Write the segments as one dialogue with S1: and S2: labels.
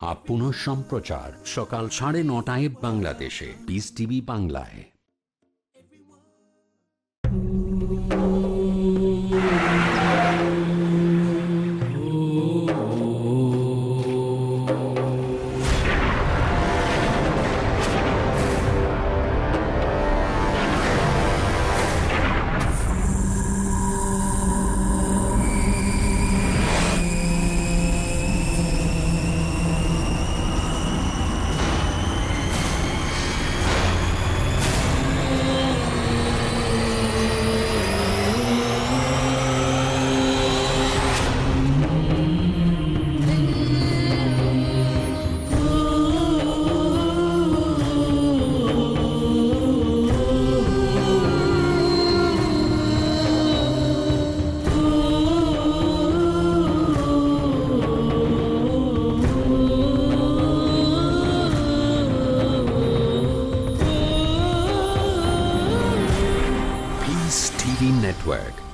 S1: Up পুনঃ সম্প্রচার সকাল সাড়ে নটায় বাংলাদেশে। পিস টিভি বাংলায়।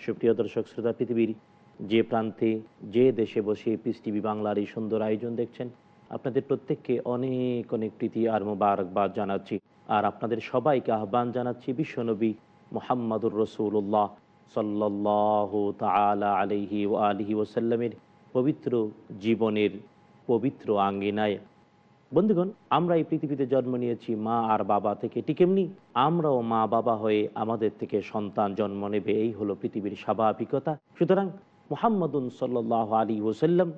S2: সুপ্রিয় দর্শক, শ্রোতা পৃথিবীর যে প্রান্তে, যে দেশে বসে পিস টিভি বাংলার এই সুন্দর আয়োজন দেখছেন, আপনাদের প্রত্যেককে অনেক অনেক প্রীতি আর মোবারকবাদ জানাচ্ছি। আর আপনাদের সবাইকে আহ্বান জানাচ্ছি বিশ্বনবী মোহাম্মদুর রসুল্লাহ সাল্লাহ তালা আলহি ও আলহি ওসাল্লামের পবিত্র জীবনের পবিত্র আঙ্গিনায় বন্ধুগণ, আমরা এই পৃথিবীতে জন্ম নিয়েছি মা আর বাবা থেকে। ঠিক এমনি আমরাও মা বাবা হয়ে আমাদের থেকে সন্তান জন্ম নেবে। এই হলো পৃথিবীর স্বাভাবিকতা। সুতরাং মোহাম্মদুন সাল্লাহ আলী ওসাল্লাম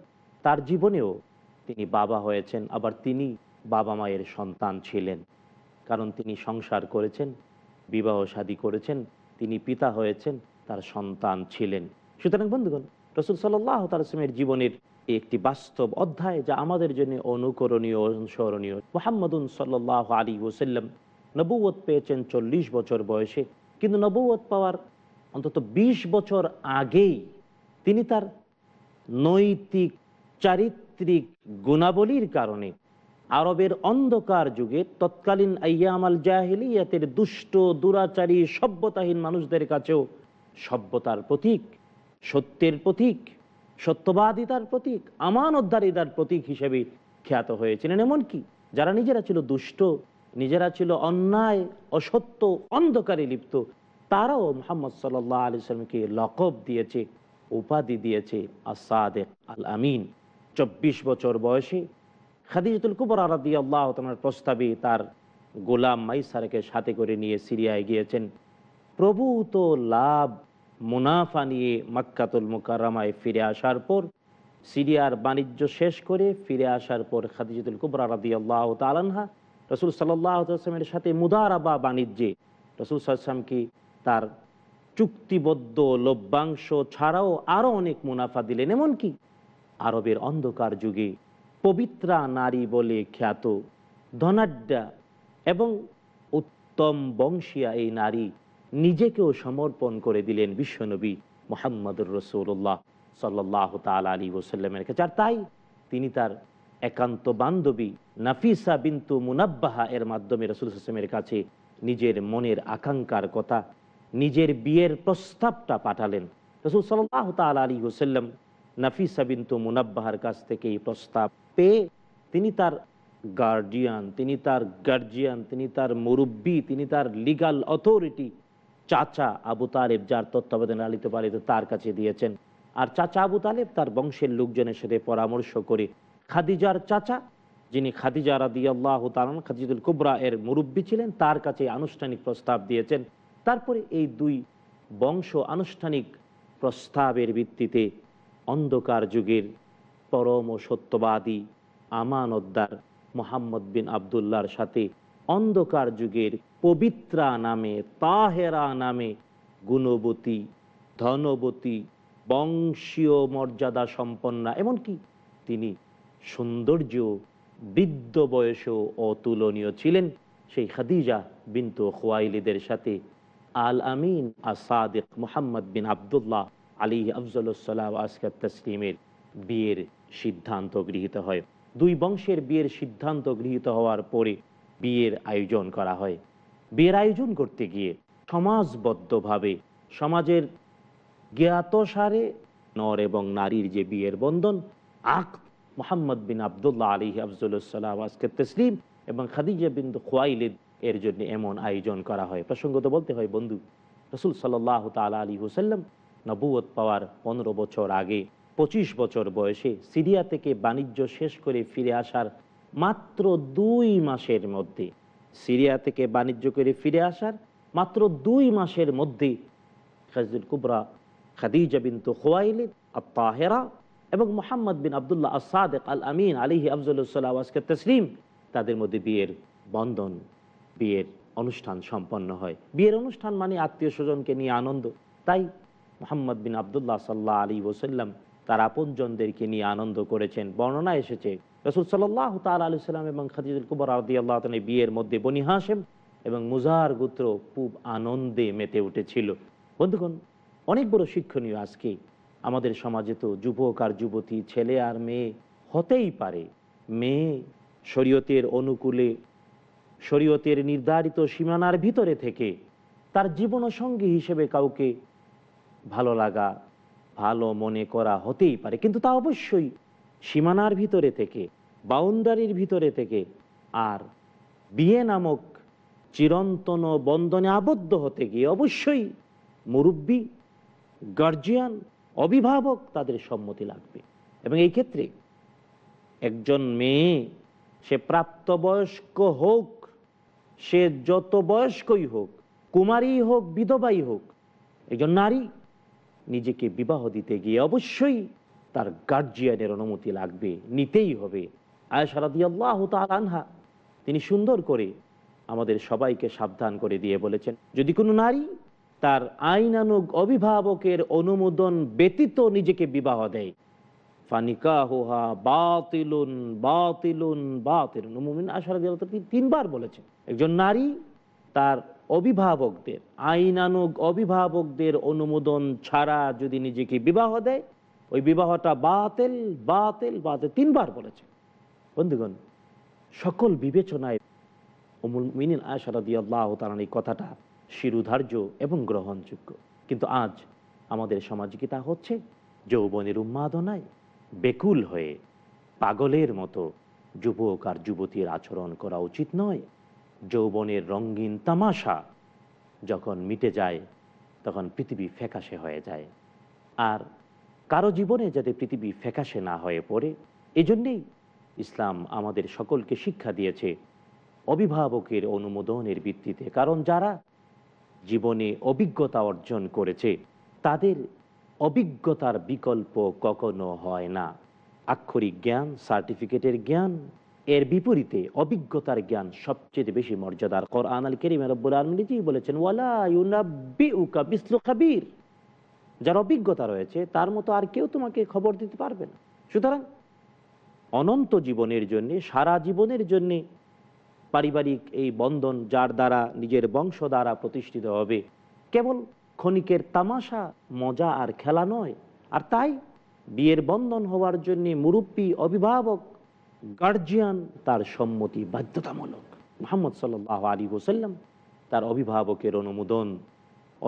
S2: তার জীবনেও তিনি বাবা হয়েছেন, আবার তিনি বাবা মায়ের সন্তান ছিলেন। কারণ তিনি সংসার করেছেন, বিবাহ শাদী করেছেন, তিনি পিতা হয়েছেন, তার সন্তান ছিলেন। সুতরাং বন্ধুগণ, রসুল সাল্লাহ তালসমের জীবনের এই একটি বাস্তব অধ্যায় যা আমাদের জন্য অনুকরণীয় অনুসরণীয়। মোহাম্মদুন সাল্লাহ আলী ওসাল্লাম নবুয়ত পেয়েছেন চল্লিশ বছর বয়সে। কিন্তু নবুয়ত পাওয়ার অন্তত ২০ বছর আগেই তিনি তার নৈতিক, চারিত্রিক গুণাবলীর কারণে আরবের অন্ধকার যুগে তৎকালীন আয়ামাল জাহিলিয়াতের দুষ্ট, দুরাচারী, সভ্যতাহীন মানুষদের কাছেও সভ্যতার প্রতীক, সত্যের প্রতীক সত্যবাদিতার প্রতীক, আমানতদারিতার প্রতীক হিসেবে খ্যাত হয়েছিলেন। এমনকি যারা নিজেরা ছিল দুষ্ট, নিজেরা ছিল অন্যায়, অসত্য, অন্ধকারে লিপ্ত, তারাও মোহাম্মদ সাল্লাহ আলি লকব দিয়েছে, উপাধি দিয়েছে আসাদেক আল আমিন চব্বিশ বছর বয়সে খাদিজুল কুবর আরাদি আল্লাহ তোমার প্রস্তাবে তার গোলাম মাইসারকে সাথে করে নিয়ে সিরিয়ায় গিয়েছেন। প্রভূত লাভ মুনাফা নিয়ে মাক্কাতুল মুকাররামায় ফিরে আসার পর, সিরিয়ার বাণিজ্য শেষ করে ফিরে আসার পর খাদিজুল কুবরা রাদি আল্লাহ তালানহা রসুল সাল্লামের সাথে মুদারাবা বাণিজ্যে, রসুল সাল্লামকে তার চুক্তিবদ্ধ লভ্যাংশ ছাড়াও আরও অনেক মুনাফা দিলেন। এমনকি আরবের অন্ধকার যুগে পবিত্রা নারী বলে খ্যাত ধনাঢ্যা এবং উত্তম বংশীয়া এই নারী নিজেকেও সমর্পণ করে দিলেন বিশ্বনবী মোহাম্মদুর রসুল্লাহ সাল্লাহ তাল আলী ওসাল্লামের কাছে। আর তাই তিনি তার একান্ত বান্ধবী নাফিসা বিন্তু মুনাব্বাহা এর মাধ্যমে রসুল কাছে নিজের মনের আকাঙ্ক্ষার কথা, নিজের বিয়ের প্রস্তাবটা পাঠালেন। রসুল সাল্লাহ তাল আলী ওসাল্লাম নাফিসা বিন্তু মুনাব্বাহার কাছ থেকে এই প্রস্তাব পেয়ে তিনি তার গার্ডিয়ান তিনি তার গার্জিয়ান তিনি তার মুরব্বী, তিনি তার লিগাল অথরিটি চাচা আবু তালেব যার তত্ত্বাবধানে লালিত পালিত তার কাছে দিয়েছেন। আর চাচা আবু তালেব তার বংশের লোকজনের সাথে পরামর্শ করে। খাদিজার চাচা, যিনি খাদিজা রাদি আল্লাহ তালান খাদিজুল কুবরা এর মুরব্বী ছিলেন, তার কাছে আনুষ্ঠানিক প্রস্তাব দিয়েছেন। তারপরে এই দুই বংশ আনুষ্ঠানিক প্রস্তাবের ভিত্তিতে অন্ধকার যুগের পরম সত্যবাদী আমানতদার মোহাম্মদ বিন আবদুল্লার সাথে অন্ধকার যুগের পবিত্রা নামে, তাহেরা নামে গুণবতী, ধনবতী, বংশীয় মর্যাদা সম্পন্না। এমনকি তিনি সৌন্দর্য বৃদ্ধ বয়সেও অতুলনীয় ছিলেন। সেই খাদিজা বিন্তু খোয়াইলিদের সাথে আল আমিন আসাদিক মোহাম্মদ বিন আবদুল্লাহ আলী আফজলসাল্লাহ আসকাত তসলিমের বিয়ের সিদ্ধান্ত গৃহীত হয়। দুই বংশের বিয়ের সিদ্ধান্ত গৃহীত হওয়ার পরে বিয়ের আয়োজন করা হয়। বিয়ের আয়োজন করতে গিয়ে সমাজবদ্ধভাবে সমাজের জ্ঞাতসারে নর এবং নারীর যে বিয়ের বন্ধন আক মোহাম্মদ বিন আবদুল্লাহ আলী আফজুল্লাহ আজকে তসলিম এবং খাদিজা বিন্দু খোয়াইলিদ এর জন্য এমন আয়োজন করা হয়। প্রসঙ্গত বলতে হয়, বন্ধু, রসুল সাল্লাহ তালা আলী হুসাল্লাম নবুয়ত পাওয়ার পনেরো বছর আগে পঁচিশ বছর বয়সে সিরিয়া থেকে বাণিজ্য শেষ করে ফিরে আসার মাত্র দুই মাসের মধ্যে। সিরিয়া থেকে বাণিজ্য করে ফিরে আসার মাত্র দুই মাসের মধ্যে খাজুল কুবরা, খাদিজা বিন্তু খোয়াইলিদ আত্মাহেরা এবং মোহাম্মদ বিন আবদুল্লাহ আসাদেক আল আমিন আলিহি আজকে তসলিম তাদের মধ্যে বিয়ের বন্ধন, বিয়ের অনুষ্ঠান সম্পন্ন হয়। বিয়ের অনুষ্ঠান মানে আত্মীয় স্বজনকে নিয়ে আনন্দ। তাই মোহাম্মদ বিন আবদুল্লাহ সাল্লাহ আলী ওসাল্লাম তার আপনজনদেরকে নিয়ে আনন্দ করেছেন, বর্ণনা এসেছে রসুল সাল্লাহ তাল আলু সাল্লাম এবং খাদিজুল কুবর আদি আল্লাহ বিয়ের মধ্যে বনি হাসেম এবং মুজার গোত্র খুব আনন্দে মেতে উঠেছিল। বন্ধুগণ, অনেক বড় শিক্ষণীয় আজকে। আমাদের সমাজে তো যুবক আর যুবতী, ছেলে আর মেয়ে হতেই পারে। মেয়ে শরীয়তের অনুকূলে, শরীয়তের নির্ধারিত সীমানার ভিতরে থেকে তার জীবনসঙ্গী হিসেবে কাউকে ভালো লাগা, ভালো মনে করা হতেই পারে। কিন্তু তা অবশ্যই সীমানার ভিতরে থেকে, বাউন্ডারির ভিতরে থেকে আর বিয়ে নামক চিরন্তন বন্ধনে আবদ্ধ হতে গিয়ে অবশ্যই মুরব্বী, গার্জিয়ান, অভিভাবক তাদের সম্মতি লাগবে। এবং এই ক্ষেত্রে একজন মেয়ে, সে প্রাপ্তবয়স্ক হোক, সে যত বয়স্কই হোক, কুমারী হোক, বিধবাই হোক, একজন নারী নিজেকে বিবাহ দিতে গিয়ে অবশ্যই তার গার্জিয়ানের অনুমতি লাগবে, নিতেই হবে। আনহা, তিনি সুন্দর করে আমাদের সবাইকে সাবধান করে দিয়ে বলেছেন, যদি কোনো নারী তার আইনানুগ অভিভাবকের অনুমোদন ব্যতীত নিজেকে বিবাহ দেয়, ফানিকাহুহা বাতিলুন বাতিলুন বাতিলুন। তিনি তিনবার বলেছেন, একজন নারী তার অভিভাবকদের, আইনানুগ অভিভাবকদের অনুমোদন ছাড়া যদি নিজেকে বিবাহ দেয় ওই বিবাহটা বাতেল বাতেল বাতেল, তিনবার বলেছে। বন্ধুগণ, সকল বিবেচনায় অমুল মিনিন আশারাদি আল্লাহ তালান এই কথাটা শিরুধার্য এবং গ্রহণযোগ্য। কিন্তু আজ আমাদের সমাজে কি তা হচ্ছে? যৌবনের উন্মাদনায় বেকুল হয়ে পাগলের মতো যুবক আর যুবতীর আচরণ করা উচিত নয়। যৌবনের রঙিন তামাশা যখন মিটে যায়, তখন পৃথিবী ফ্যাকাশে হয়ে যায়। আর কারও জীবনে যাতে পৃথিবী ফ্যাকাশে না হয়ে পড়ে, এজন্যেই ইসলাম আমাদের সকলকে শিক্ষা দিয়েছে অভিভাবকের অনুমোদনের ভিত্তিতে। কারণ যারা জীবনে অভিজ্ঞতা অর্জন করেছে, তাদের অভিজ্ঞতার বিকল্প কখনো হয় না। আক্ষরিক জ্ঞান, সার্টিফিকেটের জ্ঞান, এর বিপরীতে অভিজ্ঞতার জ্ঞান সবচেয়ে বেশি মর্যাদার। কোরআন আল করিম বলেছেন, ওয়ালা ইউনাব্বিউকা বিসলু খাবির। যার অভিজ্ঞতা রয়েছে, তার মতো আর কেউ তোমাকে খবর দিতে পারবে না। সুতরাং অনন্ত জীবনের জন্যে, সারা জীবনের জন্যে পারিবারিক এই বন্ধন যার দ্বারা নিজের বংশ দ্বারা প্রতিষ্ঠিত হবে, কেবল ক্ষণিকের তামাশা, মজা আর খেলা নয়। আর তাই বিয়ের বন্ধন হওয়ার জন্য মুরব্বী, অভিভাবক গার্জিয়ান তার সম্মতি বাধ্যতামূলক। মোহাম্মদ সাল্লাহ আলী হোসাল্লাম তার অভিভাবকের অনুমোদন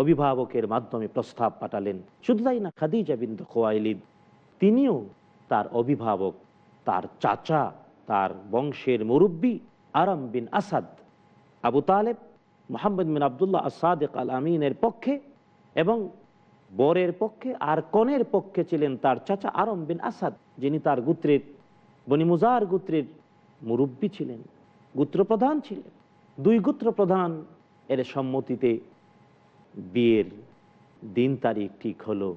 S2: অভিভাবকের মাধ্যমে প্রস্তাব পাঠালেন। শুধু তাই না, খাদিজা বিন্দু খোয়াইলিদ, তিনিও তার অভিভাবক, তার চাচা, তার বংশের মুরব্বী আরাম বিন আসাদ, আবু তালেব, মোহাম্মদ বিন আবদুল্লাহ আসাদেক আল আমিনের পক্ষে এবং বরের পক্ষে আর কনের পক্ষে ছিলেন তার চাচা আরম বিন আসাদ, যিনি তার গুত্রের বনিমুজার গুত্রের মুরব্বী ছিলেন, গুত্রপ্রধান ছিলেন। দুই গুত্রপ্রধান এর সম্মতিতে বিয়ের দিন তারিখ ঠিক হলো।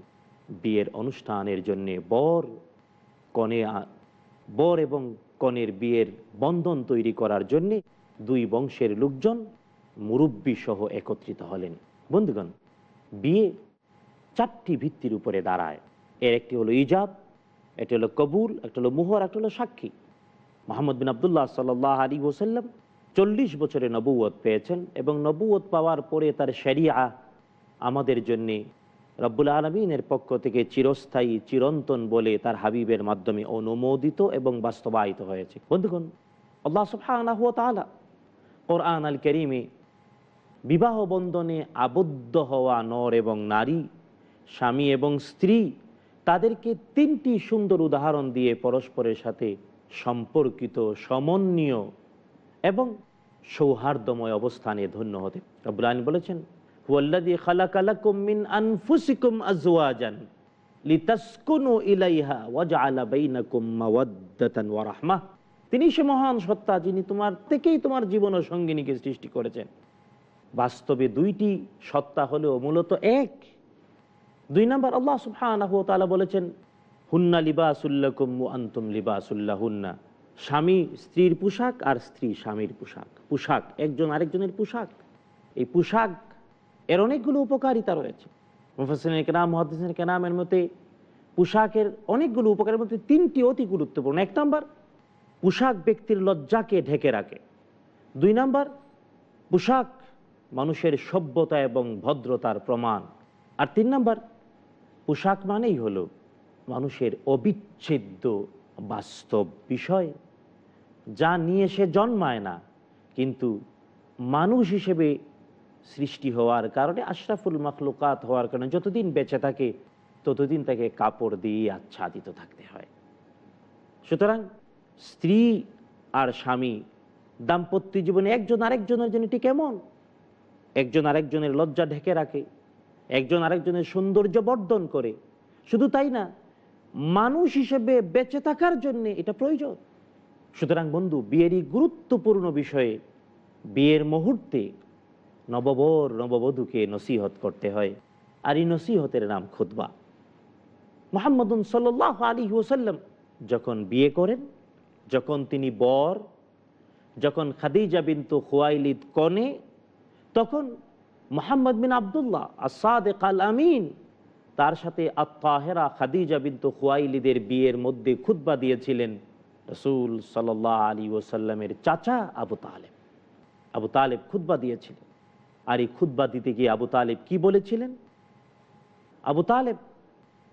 S2: বিয়ের অনুষ্ঠানের জন্য বর কনে বর এবং কনের বিয়ের বন্ধন তৈরি করার জন্য দুই বংশের লোকজন মুরব্বী সহ একত্রিত হলেন। বন্ধুগণ, বিয়ে চারটি ভিত্তির উপরে দাঁড়ায়। এর একটি হলো ইজাব একটি হলো কবুল, একটা হলো মুহর, একটা হলো সাক্ষী। মোহাম্মদ বিন আবদুল্লাহ সাল্লাহ আলী ওসাল্লাম চল্লিশ বছরে নবুয়ত পেয়েছেন এবং নবুয়ত পাওয়ার পরে তার শরিয়া আমাদের জন্যে রব্বুল আলমিনের পক্ষ থেকে চিরস্থায়ী, চিরন্তন বলে তার হাবিবের মাধ্যমে অনুমোদিত এবং বাস্তবায়িত হয়েছে। বন্ধুগণ, আল্লাহ সুবহানাহু ওয়া তাআলা কোরআন আল করিমে বিবাহ বন্ধনে আবদ্ধ হওয়া নর এবং নারী, স্বামী এবং স্ত্রী তাদেরকে তিনটি সুন্দর উদাহরণ দিয়ে পরস্পরের সাথে সম্পর্কিত, সমন্বীয় এবং সৌহার্দ্যময় অবস্থানে ধন্য হতে। রব্বুল আলামিন বলেছেন লিতাসকুনু ইলাইহা তিনি সে মহান সত্তা যিনি তোমার থেকেই তোমার জীবন ও সঙ্গিনীকে সৃষ্টি করেছেন। বাস্তবে দুইটি সত্তা হলেও মূলত এক। দুই নম্বর আল্লাহ সুবহানাহু বলেছেন, হুন্না লিবাসুল্লাকুম ওয়া আনতুম লিবাসুল্লাহ হুন্না স্বামী স্ত্রীর পোশাক আর স্ত্রী স্বামীর পোশাক। পোশাক, একজন আরেকজনের পোশাক। এই পোশাক এর অনেকগুলো উপকারিতা রয়েছে। মুফাসিনের কেনাম মহাদিসের কেনামের মতে পোশাকের অনেকগুলো উপকারের মধ্যে তিনটি অতি গুরুত্বপূর্ণ। এক নম্বর, পোশাক ব্যক্তির লজ্জাকে ঢেকে রাখে। দুই নম্বর, পোশাক মানুষের সভ্যতা এবং ভদ্রতার প্রমাণ। আর তিন নম্বর, পোশাক মানেই হলো মানুষের অবিচ্ছেদ্য বাস্তব বিষয়, যা নিয়ে সে জন্মায় না, কিন্তু মানুষ হিসেবে সৃষ্টি হওয়ার কারণে, আশরাফুল মখলুকাত হওয়ার কারণে যতদিন বেঁচে থাকে, ততদিন তাকে কাপড় দিয়ে আচ্ছাদিত থাকতে হয়। সুতরাং স্ত্রী আর স্বামী দাম্পত্য জীবনে একজন আরেকজনের জন্য এটি কেমন একজন আরেকজনের লজ্জা ঢেকে রাখে, একজন আরেকজনের সৌন্দর্য বর্ধন করে। শুধু তাই না, মানুষ হিসেবে বেঁচে থাকার জন্য এটা প্রয়োজন। সুতরাং বন্ধু বিয়েরই গুরুত্বপূর্ণ বিষয়ে, বিয়ের মুহূর্তে নববর নববধূকে নসিহত করতে হয়। আর এই নসিহতের নাম খুতবা। মোহাম্মদুন সাল্লাহ আলী ওসাল্লাম যখন বিয়ে করেন, যখন তিনি বর, যখন খাদিজা বিন্তু খুয়াইলিদ কনে, তখন মোহাম্মদ বিন আবদুল্লাহ আসাদ কাল আমিন তার সাথে আত্মাহেরা খাদিজা বিন্তু খুয়াইলিদের বিয়ের মধ্যে খুতবা দিয়েছিলেন রসুল সাল্লাহ আলী ওসাল্লামের চাচা আবু তালেব। আবু তালেব খুতবা দিয়েছিলেন। আর এই খুতবা দিতে গিয়ে আবু তালেব কি বলেছিলেন? আবু তালেব,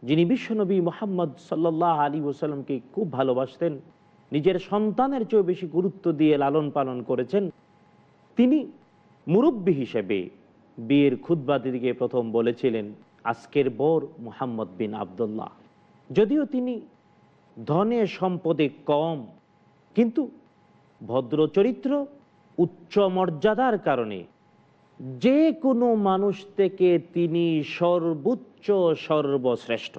S2: যিনি বিশ্বনবী মোহাম্মদ সাল্লাহ আলী ওসাল্লামকে খুব ভালোবাসতেন, নিজের সন্তানের চেয়েও বেশি গুরুত্ব দিয়ে লালন পালন করেছেন, তিনি মুরব্বী হিসেবে বিয়ের খুদ্া দিদিকে প্রথম বলেছিলেন, আজকের বর মোহাম্মদ বিন আবদুল্লাহ। যদিও তিনি ধনে সম্পদে কম, কিন্তু ভদ্র চরিত্র উচ্চ মর্যাদার কারণে যে কোনো মানুষ থেকে তিনি সর্বোচ্চ সর্বশ্রেষ্ঠ।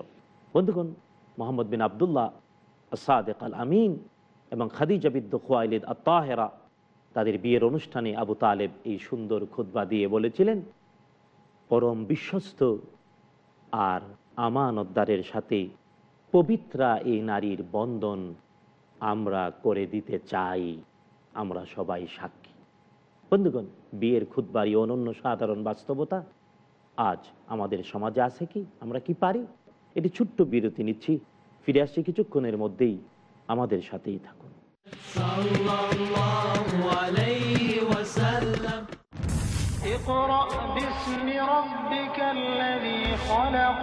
S2: বন্ধুগণ, মোহাম্মদ বিন আবদুল্লাহ সাদেক আল আমিন এবং খাদিজা বিদ্য খোয়াইলিদ আত্মাহেরা তাদের বিয়ের অনুষ্ঠানে আবু তালেব এই সুন্দর খুদ্া দিয়ে বলেছিলেন, পরম বিশ্বস্ত আর আমানতদারের সাথে পবিত্রা এই নারীর বন্ধন আমরা করে দিতে চাই। আমরা সবাই সাক্ষী। বন্ধুগণ বিয়ের খুদ্বারই অনন্য সাধারণ বাস্তবতা আজ আমাদের সমাজে আছে কি আমরা কি পারি এটি ছোট্ট বিরতি নিচ্ছি ফিরে আসছি কিছুক্ষণের মধ্যেই আমাদের সাথেই থাকুন
S3: اقرأ باسم ربك الذي خلق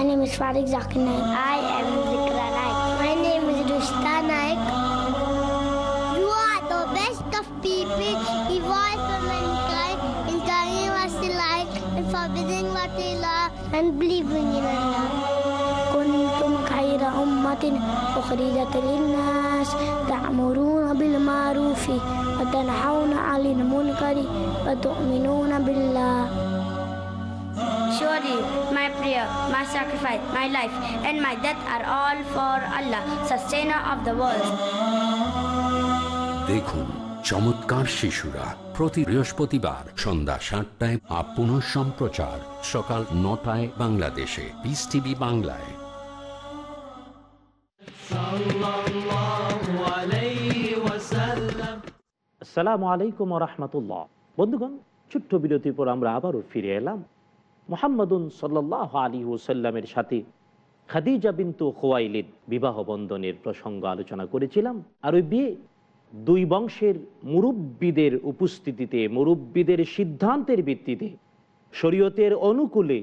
S4: My name is Farid Zakir Naik. I am Zikra Naik. My name is Rushta Naik. You are the best of people. Evolve for mankind in telling us to like and forbidding what they love and believing in Allah. كنتم خير أمة أخرجت للناس تأمرون بالمعروف وتنحون عن المنكر وتؤمنون بالله
S5: Surely my prayer, my sacrifice, my life, and my death are all for Allah, sustainer of the world.
S1: দেখুন চমৎকার শিশুরা প্রতি বৃহস্পতিবার সন্ধ্যা সাতটায় up পুনঃ সম্প্রচার সকাল নটায় বাংলাদেশে। পিস টিভি বাংলায়।
S2: আসসালামু আলাইকুম রহমতুল্লাহ। বন্ধুগণ ছোট্ট বিরতির পর আমরা আবারও ফিরে এলাম। মোহাম্মদুন সাল্লাহ আলী ওসাল্লামের সাথে খাদিজা বিন্তু খোয়াইলিদ বিবাহ বন্ধনের প্রসঙ্গ আলোচনা করেছিলাম। আর ওই বিয়ে দুই বংশের মুরব্বীদের উপস্থিতিতে, মুরব্বীদের সিদ্ধান্তের ভিত্তিতে, শরীয়তের অনুকূলে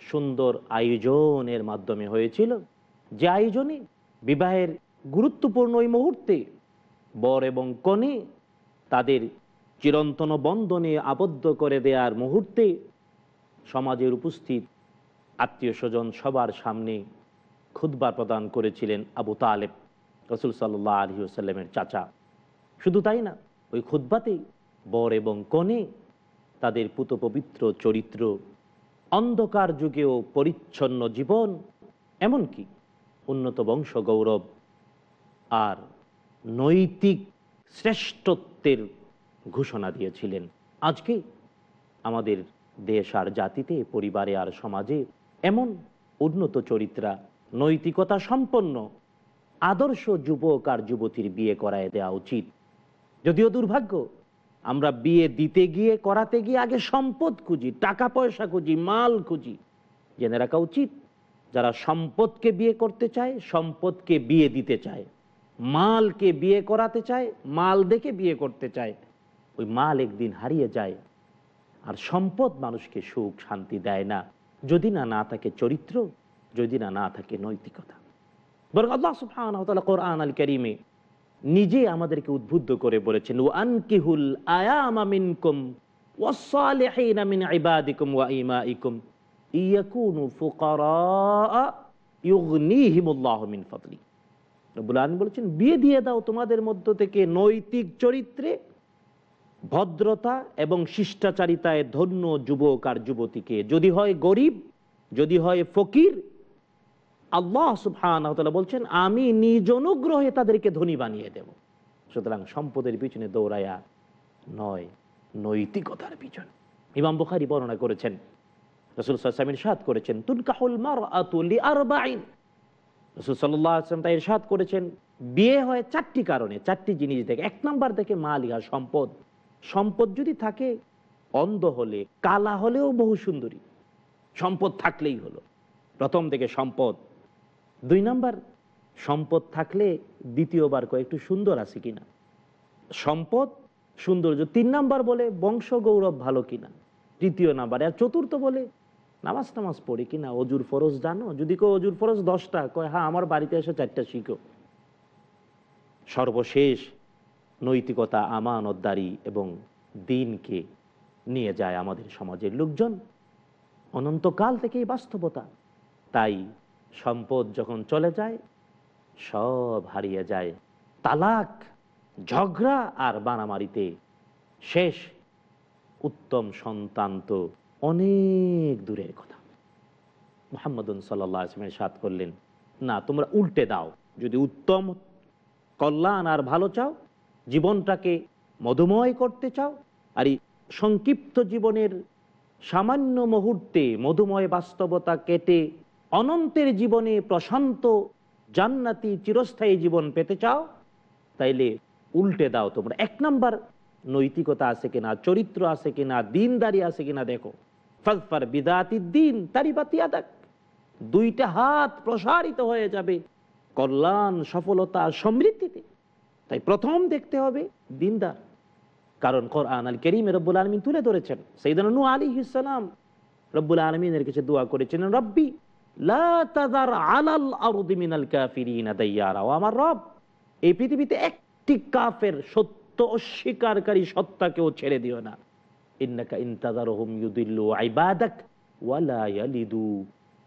S2: সুন্দর আয়োজনের মাধ্যমে হয়েছিল। যে আয়োজনে বিবাহের গুরুত্বপূর্ণ ওই মুহূর্তে বর এবং কনে তাদের চিরন্তন বন্ধনে আবদ্ধ করে দেওয়ার মুহূর্তে সমাজের উপস্থিত আত্মীয় স্বজন সবার সামনে খুদ্া প্রদান করেছিলেন আবু তালেব, রসুল সাল্লাহ আলহি আসাল্লামের চাচা। শুধু তাই না, ওই খুদ্বাতেই বর এবং কনে তাদের পুত পবিত্র চরিত্র, অন্ধকার যুগেও পরিচ্ছন্ন জীবন, এমনকি উন্নত বংশ গৌরব আর নৈতিক শ্রেষ্ঠত্বের ঘোষণা দিয়েছিলেন। আজকে আমাদের দেশ আর জাতিতে, পরিবারে আর সমাজে এমন উন্নত চরিত্রা, নৈতিকতা সম্পন্ন আদর্শ যুবক আর যুবতীর বিয়ে করায় দেওয়া উচিত। যদিও দুর্ভাগ্য, আমরা বিয়ে দিতে গিয়ে, করাতে গিয়ে আগে সম্পদ খুঁজি, টাকা পয়সা খুঁজি, মাল খুঁজি। জেনে রাখা উচিত, যারা সম্পদকে বিয়ে করতে চায়, সম্পদকে বিয়ে দিতে চায়, মালকে বিয়ে করাতে চায়, মাল দেখে বিয়ে করতে চায়, ওই মাল একদিন হারিয়ে যায়। আর সম্পদ মানুষকে সুখ, শান্তি দেয় না। যদি না না থাকে চরিত্র, যদি না না থাকে নৈতিকতা। বরং আল্লাহ তাআলা কোরআন আল কারীমে নিজে আমাদেরকে উদ্বুদ্ধ করে বলেছেন ও আনকিহুল আয়ামা মিনকুম ওয়াসসালিহিনা মিন ইবাদিকুম ওয়া ইমাইকুম ইয়াকুনু ফুকারা ইউগনিহিমুল্লাহু মিন ফাদলি। রব্বুল আলামিন বলেছেন, বিয়ে দিয়ে দাও তোমাদের মধ্য থেকে নৈতিক চরিত্রে ভদ্রতা এবং শিষ্টাচারিতায় ধন্য যুবক আর যুবতীকে। যদি হয় গরিব, যদি হয় ফকির, আল্লাহ সুবহান বলছেন, আমি নিজ অনুগ্রহে তাদেরকে ধনী বানিয়ে দেব। সুতরাং সম্পদের পিছনে দৌড়ায়া নয়, নৈতিকতার পিছনে। ইমাম বুখারি বর্ণনা করেছেন, রসুল সাল্লামের করেছেন, তুনকাহুল মার আতুলি আর বাইন রসুল তাই সাদ করেছেন, বিয়ে হয় চারটি কারণে। চারটি জিনিস দেখে, এক নাম্বার দেখে মালিহা সম্পদ। সম্পদ যদি থাকে, অন্ধ হলে, কালা হলেও বহু সুন্দরী। সম্পদ থাকলেই হলো। প্রথম থেকে সম্পদ। দুই নাম্বার, সম্পদ থাকলে দ্বিতীয়বার কয়, একটু সুন্দর আছে কিনা? সম্পদ, সৌন্দর্য। তিন নাম্বার বলে, বংশ, গৌরব ভালো কিনা? তৃতীয় নাম্বার, আর চতুর্থ বলে, নামাজ নামাজ পড়ি কিনা? অজুর ফরজ জানো? যদি কেউ অজুর ফরজ দশটা, কয় হ্যাঁ আমার বাড়িতে এসে চারটা শিখো। সর্বশেষ নৈতিকতা, আমানতদারি এবং দিনকে নিয়ে যায় আমাদের সমাজের লোকজন। অনন্তকাল থেকেই বাস্তবতা। তাই সম্পদ যখন চলে যায়, সব হারিয়ে যায়। তালাক, ঝগড়া আর বানামারিতে শেষ উত্তম সন্তান তো অনেক দূরের কথা। মোহাম্মদ সাল্লামের সাত করলেন, না, তোমরা উল্টে দাও। যদি উত্তম, কল্যাণ আর ভালো চাও জীবনটাকে মধুময় করতে চাও? আর এই সংক্ষিপ্ত জীবনের সামান্য মুহূর্তে মধুময় বাস্তবতা কেটে অনন্তের জীবনে প্রশান্ত, জান্নাতি, চিরস্থায়ী জীবন পেতে চাও? তাইলে উল্টে দাও তোমরা। এক নাম্বার নৈতিকতা আছে কিনা, চরিত্র আছে কিনা, দিনদারি আছে কিনা দেখো। ফলফার বিদাতি দিন তারি বাতিয়া দেখ দুইটা হাত প্রসারিত হয়ে যাবে কল্যাণ, সফলতা, সমৃদ্ধিতে। তাই প্রথম দেখতে হবে দিনদার। কারণ কোরআন আল করিম রব্বুল আলমিন তুলে ধরেছেন। সেইদিন নু আলী ইসালাম রব্বুল আলমিনের কাছে দোয়া করেছিলেন রব্বি আমার রব, এই পৃথিবীতে একটি কাফের সত্য ছেড়ে দিও না। ইন্নাকা ওয়ালা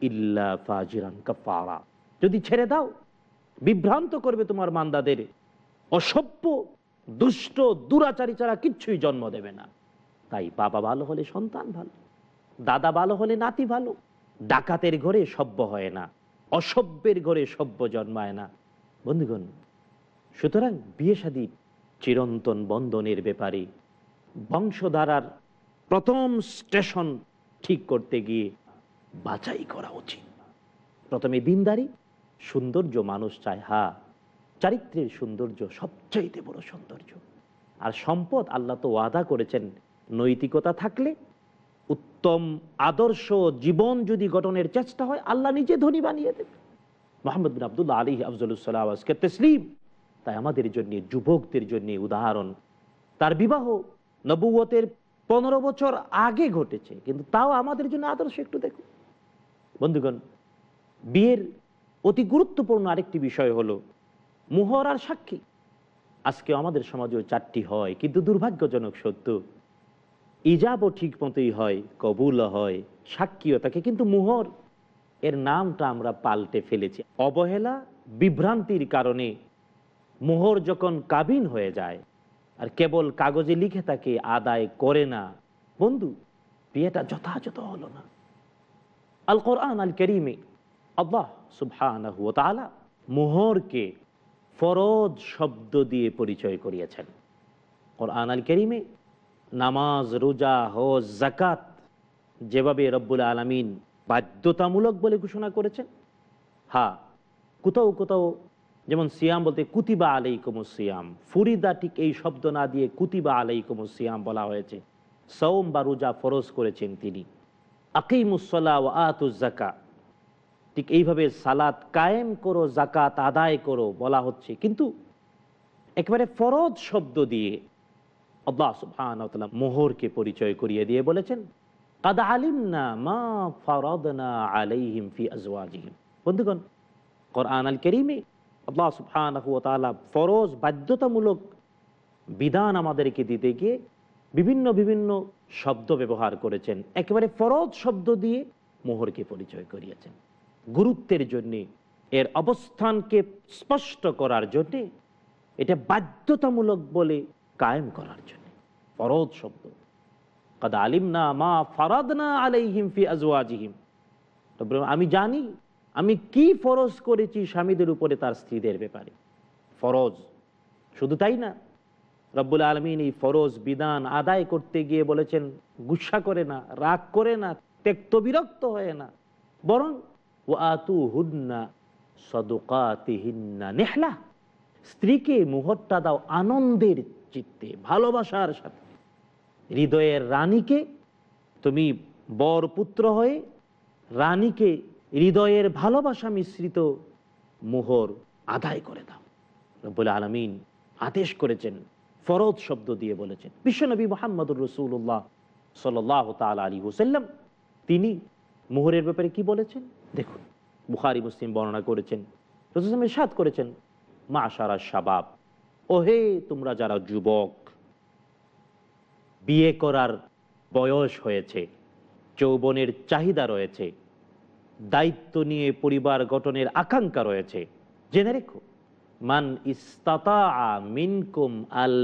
S2: ইল্লা ফাজিরান যদি ছেড়ে দাও, বিভ্রান্ত করবে তোমার মান্দাদের অসভ্য, দুষ্ট, দুরাচারী ছাড়া কিচ্ছুই জন্ম দেবে না। তাই বাবা ভালো হলে সন্তান ভালো, দাদা ভালো হলে নাতি ভালো। ডাকাতের ঘরে সভ্য হয় না, অসভ্যের ঘরে সভ্য জন্মায় না। বন্ধুগণ, সুতরাং বিয়ে শাদী চিরন্তন বন্ধনের ব্যাপারে বংশধারার প্রথম স্টেশন ঠিক করতে গিয়ে বাছাই করা উচিত। প্রথমে দিনদারি, সৌন্দর্য মানুষ চায়, হা চারিত্রের সৌন্দর্য সবচাইতে বড় সৌন্দর্য। আর সম্পদ আল্লাহ তো ওয়াদা করেছেন, নৈতিকতা থাকলে উত্তম আদর্শ জীবন যদি গঠনের চেষ্টা হয়, আল্লাহ নিজে ধনী বানিয়ে দেবে। মোহাম্মদ বিন আবদুল্লাহ আলী আফজলুসাল্লাহ আজকে তসলিম। তাই আমাদের জন্য, যুবকদের জন্য উদাহরণ। তার বিবাহ নবুয়তের পনেরো বছর আগে ঘটেছে, কিন্তু তাও আমাদের জন্য আদর্শ একটু দেখুন। বন্ধুগণ, বিয়ের অতি গুরুত্বপূর্ণ আরেকটি বিষয় হলো মোহর আর সাক্ষী। আজকে আমাদের সমাজেও চারটি হয়, কিন্তু দুর্ভাগ্যজনক সত্য, ইজাবও ঠিক মতোই হয় কবুল হয়, সাক্ষীও থাকে, কিন্তু মোহর, এর নামটা আমরা পাল্টে ফেলেছি। অবহেলা বিভ্রান্তির কারণে মোহর যখন কাবিন হয়ে যায়, আর কেবল কাগজে লিখে তাকে আদায় করে না, বন্ধু, বিয়েটা যথাযথ হলো না। আল কোরআন আল করিমে আল্লাহ তাআলা মোহরকে ফরজ শব্দ দিয়ে পরিচয় করিয়েছেন। কোরআন আল করিমে নামাজ, রোজা, হজ জাকাত যেভাবে রব্বুল আলমিন বাধ্যতামূলক বলে ঘোষণা করেছেন, হা, কোথাও কোথাও যেমন সিয়াম বলতে কুতিবা আলাইকুম সিয়াম, ফুরিদা ঠিক এই শব্দ না দিয়ে কুতিবা আলাইকুম সিয়াম বলা হয়েছে। সৌম বা রোজা ফরজ করেছেন তিনি। আকিমুসলা ও আতুজাকা ঠিক এইভাবে সালাত কায়েম করো জাকাত আদায় করো বলা হচ্ছে। কিন্তু একেবারে ফরজ শব্দ দিয়ে আল্লাহ সুবহান মোহরকে পরিচয় করিয়ে দিয়ে বলেছেন, কাদা আলিম না মা ফরদনা আলাইহিম ফি আজওয়াজিহিম। বন্ধুগণ, কোরআন আল করিমে আল্লাহ সুবহান ফরজ বাধ্যতামূলক বিধান আমাদেরকে দিতে গিয়ে বিভিন্ন বিভিন্ন শব্দ ব্যবহার করেছেন। একেবারে ফরজ শব্দ দিয়ে মোহরকে পরিচয় করিয়েছেন। গুরুত্বের জন্যে, এর অবস্থানকে স্পষ্ট করার জন্যে, এটা বাধ্যতামূলক বলে কায়েম করার জন্য। ফরজ শব্দ। কাদা আলিম না মা ফরাদ না আলাইহিম ফি আজওয়াজিহিম। আমি জানি, আমি কি ফরজ করেছি স্বামীদের উপরে তার স্ত্রীদের ব্যাপারে। ফরজ। শুধু তাই না, রব্বুল আলমিন এই ফরজ বিধান আদায় করতে গিয়ে বলেছেন, গুসা করে না, রাগ করে না ত্যক্ত বিরক্ত হয়ে না। বরং হুন্না নেহলা স্ত্রীকে মুহূর্তটা দাও আনন্দের চিত্তে, ভালোবাসার সাথে। হৃদয়ের রানীকে তুমি বর পুত্র হয়ে রানীকে হৃদয়ের ভালোবাসা মিশ্রিত মোহর আদায় করে দাও। রব্বুল আলমিন আদেশ করেছেন, ফরজ শব্দ দিয়ে বলেছেন। বিশ্বনবী মোহাম্মদুর রসুল্লাহ সাল আলী হুসাল্লাম তিনি মোহরের ব্যাপারে কি বলেছেন? দেখুন, বুখারি, মুসলিম বর্ণনা করেছেন রসুলামের সাদ করেছেন মা সারা শাবাব, ওহে তোমরা যারা যুবক, বিয়ে করার বয়স হয়েছে, যৌবনের চাহিদা রয়েছে, দায়িত্ব নিয়ে পরিবার গঠনের আকাঙ্ক্ষা রয়েছে, জেনে রেখো, মান ইস্তাতা মিনকুম আল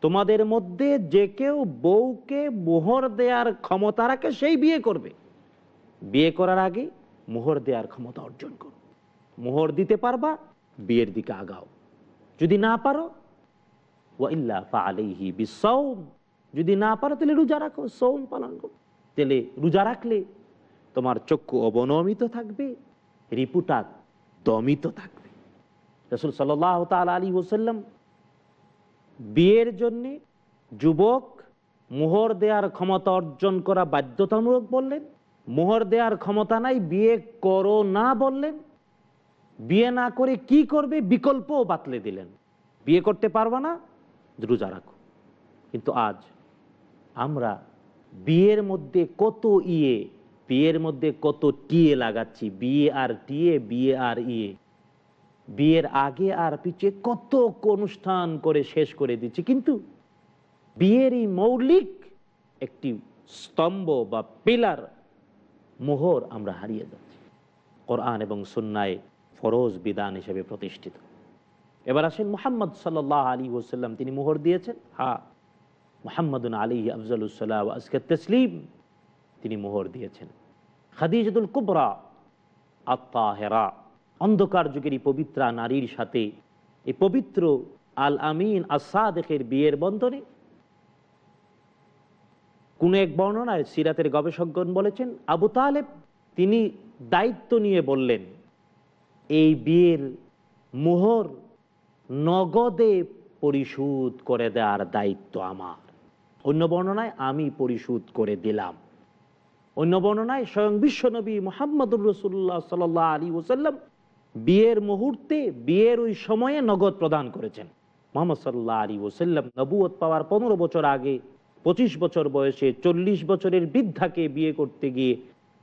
S2: তোমাদের মধ্যে যে কেউ বউকে মোহর দেওয়ার ক্ষমতা রাখে, সেই বিয়ে করবে। বিয়ে করার আগে মোহর দেওয়ার ক্ষমতা অর্জন করো। মোহর দিতে পারবা, বিয়ের দিকে আগাও। যদি না পারো ওয়াইল্লা যদি না পারো, তাহলে রোজা রাখো সৌম পালন করো। তাহলে রোজা রাখলে তোমার চক্ষু অবনমিত থাকবে রিপুটা দমিত থাকবে। রসুল সাল্লাহ তাল আলী ওসাল্লাম বিয়ের জন্যে যুবক মোহর দেওয়ার ক্ষমতা অর্জন করা বাধ্যতামূলক বললেন, মোহর দেওয়ার ক্ষমতা নাই, বিয়ে করো না বললেন। বিয়ে না করে কি করবে বিকল্পও বাতলে দিলেন। বিয়ে করতে পারবা না, রোজা রাখো। কিন্তু আজ আমরা বিয়ের মধ্যে কত ইয়ে বিয়ের মধ্যে কত টিয়ে লাগাচ্ছি, বিয়ে আর টিয়ে, বিয়ে আর ইয়ে। বিয়ের আগে আর পিছিয়ে কত অনুষ্ঠান করে শেষ করে দিচ্ছি। কিন্তু বিয়ের এই মৌলিক একটি স্তম্ভ বা পিলার, মোহর আমরা হারিয়ে যাচ্ছি। কোরআন এবং সুন্নায় ফরজ বিধান হিসেবে প্রতিষ্ঠিত। এবার আসেন মোহাম্মদ সাল্লাহ আলী ওসাল্লাম তিনি মোহর দিয়েছেন? হা। মোহাম্মদ আলী আফজালুসাল্লাহ আজকে তসলিম তিনি মোহর দিয়েছেন। খাদিজুল কুবরা আত্মাহেরা অন্ধকার যুগের এই পবিত্রা নারীর সাথে এই পবিত্র আল আমিন আসাদেকের বিয়ের বন্ধনে কোন এক বর্ণনায় সিরাতের গবেষকগণ বলেছেন, আবু তালেব তিনি দায়িত্ব নিয়ে বললেন, এই বিয়ের মোহর নগদে পরিশোধ করে দেওয়ার দায়িত্ব আমার। অন্য বর্ণনায় আমি পরিশোধ করে দিলাম। অন্য বর্ণনায় স্বয়ং বিশ্বনবী মোহাম্মদুর রসুল্লাহ সাল আলী ওসাল্লাম বিয়ের মুহূর্তে, বিয়ের ওই সময়ে নগদ প্রদান করেছেন। মোহাম্মদ সাল্লাহ আলী ওসাল্লাম নবুয়ত পাওয়ার পনেরো বছর আগে পঁচিশ বছর বয়সে চল্লিশ বছরের বৃদ্ধাকে বিয়ে করতে গিয়ে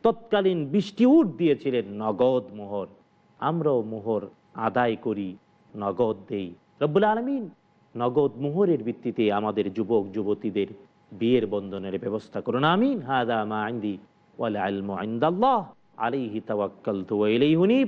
S2: তৎকালীন বৃষ্টি উঠ দিয়েছিলেন নগদ মোহর। আমরাও মোহর আদায় করি, নগদ দেই। রব্বুল আলমিন নগদ মোহরের ভিত্তিতে আমাদের যুবক, যুবতীদের বিয়ের বন্ধনের ব্যবস্থা করুন। আমিন। হাদা মা আইন্দি ওয়াল আলমু ইনদাল্লাহ। আলাইহি তাওয়াক্কালতু ওয়া ইলাইহি হুনিব